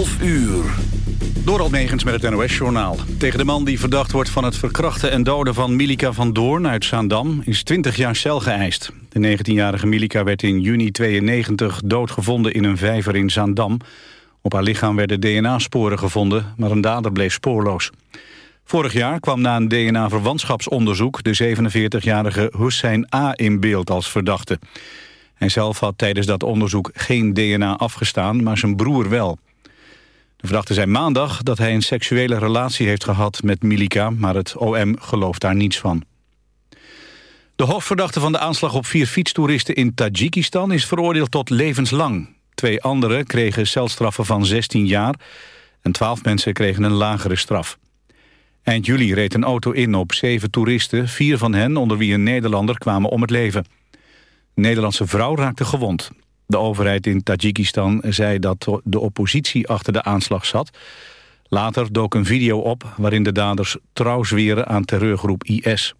12 uur. Door Almegens met het NOS-journaal. Tegen de man die verdacht wordt van het verkrachten en doden van Milika van Doorn uit Zaandam... is 20 jaar cel geëist. De 19-jarige Milika werd in juni 92 doodgevonden in een vijver in Zaandam. Op haar lichaam werden DNA-sporen gevonden, maar een dader bleef spoorloos. Vorig jaar kwam na een DNA-verwantschapsonderzoek... de 47-jarige Hussein A. in beeld als verdachte. Hij zelf had tijdens dat onderzoek geen DNA afgestaan, maar zijn broer wel. De verdachte zei maandag dat hij een seksuele relatie heeft gehad met Milika... maar het OM gelooft daar niets van. De hoofdverdachte van de aanslag op vier fietstoeristen in Tajikistan... is veroordeeld tot levenslang. Twee anderen kregen celstraffen van 16 jaar... en 12 mensen kregen een lagere straf. Eind juli reed een auto in op zeven toeristen. Vier van hen, onder wie een Nederlander, kwamen om het leven. Een Nederlandse vrouw raakte gewond. De overheid in Tajikistan zei dat de oppositie achter de aanslag zat. Later dook een video op waarin de daders trouw zweren aan terreurgroep IS.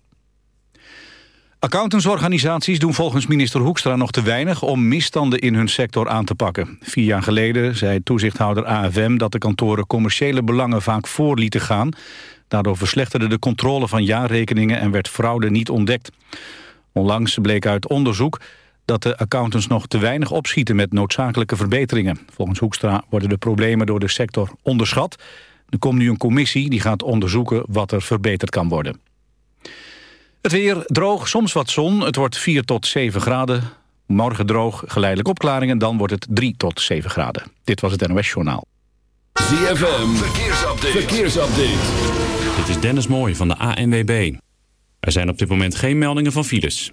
Accountantsorganisaties doen volgens minister Hoekstra nog te weinig om misstanden in hun sector aan te pakken. Vier jaar geleden zei toezichthouder AFM dat de kantoren commerciële belangen vaak voor lieten gaan. Daardoor verslechterde de controle van jaarrekeningen en werd fraude niet ontdekt. Onlangs bleek uit onderzoek dat de accountants nog te weinig opschieten met noodzakelijke verbeteringen. Volgens Hoekstra worden de problemen door de sector onderschat. Er komt nu een commissie die gaat onderzoeken wat er verbeterd kan worden. Het weer droog, soms wat zon. Het wordt 4 tot 7 graden. Morgen droog, geleidelijk opklaringen. Dan wordt het 3 tot 7 graden. Dit was het NOS Journaal. ZFM, verkeersupdate. verkeersupdate. Dit is Dennis Mooij van de ANWB. Er zijn op dit moment geen meldingen van files.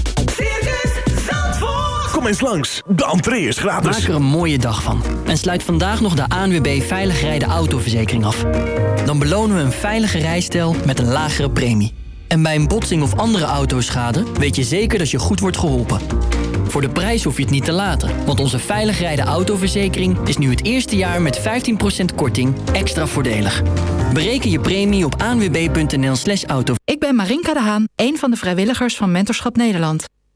Kom eens langs, de entree is gratis. Maak er een mooie dag van. En sluit vandaag nog de ANWB Veilig Rijden Autoverzekering af. Dan belonen we een veilige rijstijl met een lagere premie. En bij een botsing of andere autoschade weet je zeker dat je goed wordt geholpen. Voor de prijs hoef je het niet te laten, want onze Veilig Rijden Autoverzekering is nu het eerste jaar met 15% korting extra voordelig. Bereken je premie op anwb.nl slash auto. Ik ben Marinka de Haan, een van de vrijwilligers van Mentorschap Nederland.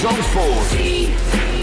Zandvoort.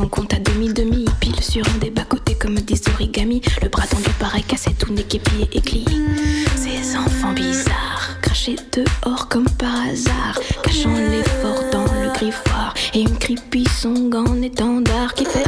on compte à demi-demi. Pile sur un des bas-côtés comme des origamis. Le bras tendu pareil cassé, tout n'est qu'épié et glié. Ces enfants bizarres, crachés dehors comme par hasard. Cachant l'effort dans le griffoir. Et une creepy song en étendard qui fait